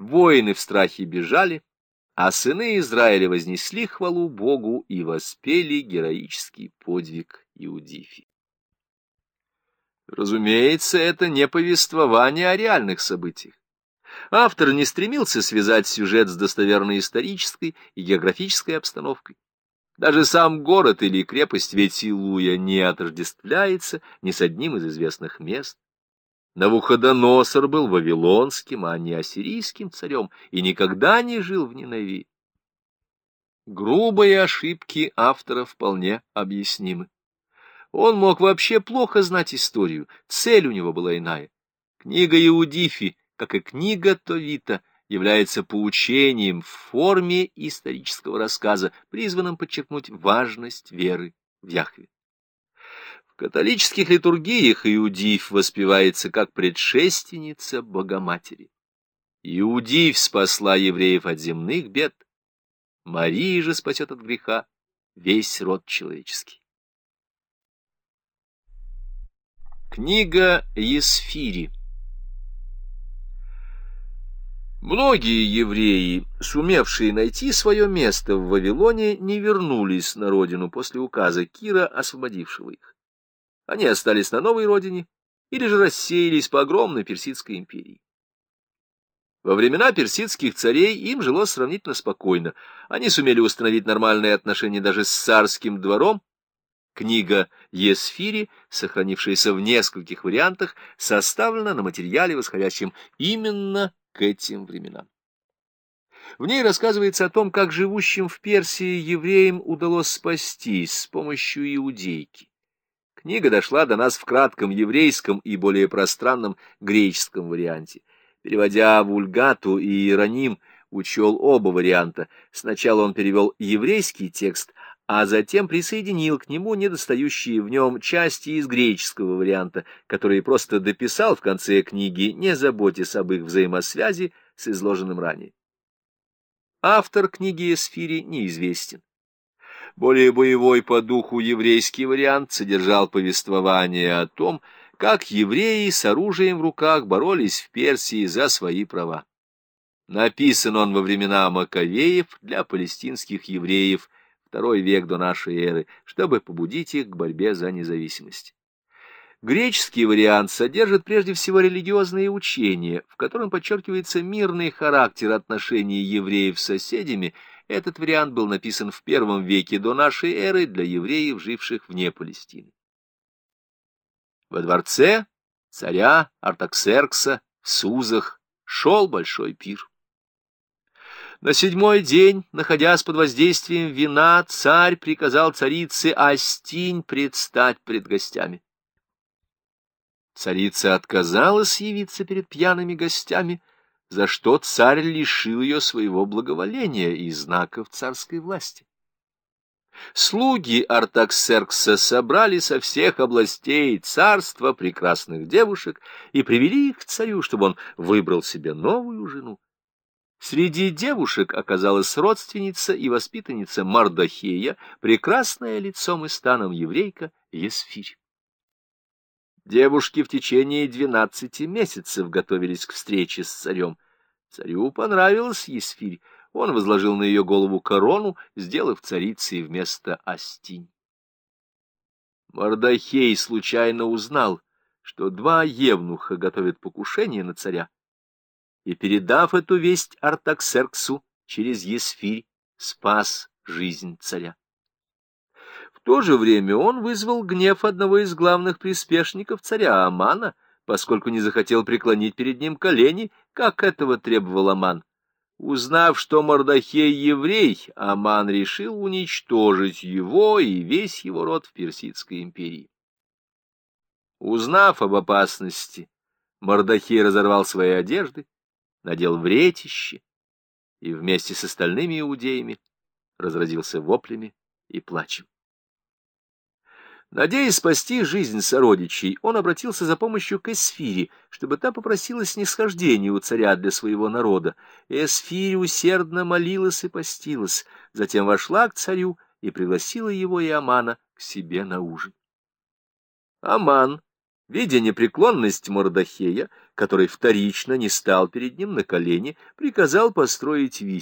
Воины в страхе бежали, а сыны Израиля вознесли хвалу Богу и воспели героический подвиг Иудифи. Разумеется, это не повествование о реальных событиях. Автор не стремился связать сюжет с достоверной исторической и географической обстановкой. Даже сам город или крепость Ветилуя не отождествляется ни с одним из известных мест. Навуходоносор был вавилонским, а не ассирийским царем, и никогда не жил в Ниневии. Грубые ошибки автора вполне объяснимы. Он мог вообще плохо знать историю, цель у него была иная. Книга Иудифи, как и книга Товита, является поучением в форме исторического рассказа, призванным подчеркнуть важность веры в Яхве. Католических литургиях Иудиф воспевается как предшественница Богоматери. Иудиф спасла евреев от земных бед, Мария же спасет от греха весь род человеческий. Книга Есфири Многие евреи, сумевшие найти свое место в Вавилоне, не вернулись на родину после указа Кира, освободившего их. Они остались на новой родине или же рассеялись по огромной Персидской империи. Во времена персидских царей им жилось сравнительно спокойно. Они сумели установить нормальные отношения даже с царским двором. Книга Есфири, сохранившаяся в нескольких вариантах, составлена на материале, восходящем именно к этим временам. В ней рассказывается о том, как живущим в Персии евреям удалось спастись с помощью иудейки. Книга дошла до нас в кратком еврейском и более пространном греческом варианте. Переводя Вульгату и Иероним, учел оба варианта. Сначала он перевел еврейский текст, а затем присоединил к нему недостающие в нем части из греческого варианта, которые просто дописал в конце книги, не заботясь об их взаимосвязи с изложенным ранее. Автор книги Эсфири неизвестен. Более боевой по духу еврейский вариант содержал повествование о том, как евреи с оружием в руках боролись в Персии за свои права. Написан он во времена Маковеев для палестинских евреев – второй век до нашей эры, чтобы побудить их к борьбе за независимость. Греческий вариант содержит прежде всего религиозные учения, в котором подчеркивается мирный характер отношений евреев с соседями. Этот вариант был написан в первом веке до нашей эры для евреев, живших вне Палестины. Во дворце царя Артаксеркса в Сузах шел большой пир. На седьмой день, находясь под воздействием вина, царь приказал царице Астинь предстать пред гостями. Царица отказалась явиться перед пьяными гостями, за что царь лишил ее своего благоволения и знаков царской власти. Слуги Артаксеркса собрали со всех областей царства прекрасных девушек и привели их к царю, чтобы он выбрал себе новую жену. Среди девушек оказалась родственница и воспитанница Мардахея, прекрасная лицом и станом еврейка Есфирь. Девушки в течение двенадцати месяцев готовились к встрече с царем. Царю понравилась Есфирь, он возложил на ее голову корону, сделав царицей вместо Астинь. Мардахей случайно узнал, что два евнуха готовят покушение на царя, и, передав эту весть Артаксерксу через Есфирь, спас жизнь царя. То же время он вызвал гнев одного из главных приспешников царя Амана, поскольку не захотел преклонить перед ним колени, как этого требовал Аман. Узнав, что Мордахей еврей, Аман решил уничтожить его и весь его род в Персидской империи. Узнав об опасности, Мордахей разорвал свои одежды, надел вретище и вместе с остальными иудеями разразился воплями и плачем. Надеясь спасти жизнь сородичей, он обратился за помощью к Эсфире, чтобы та попросила снисхождения у царя для своего народа. Эсфире усердно молилась и постилась, затем вошла к царю и пригласила его и Амана к себе на ужин. Аман Видя непреклонность Мордахея, который вторично не стал перед ним на колени, приказал построить виселицу.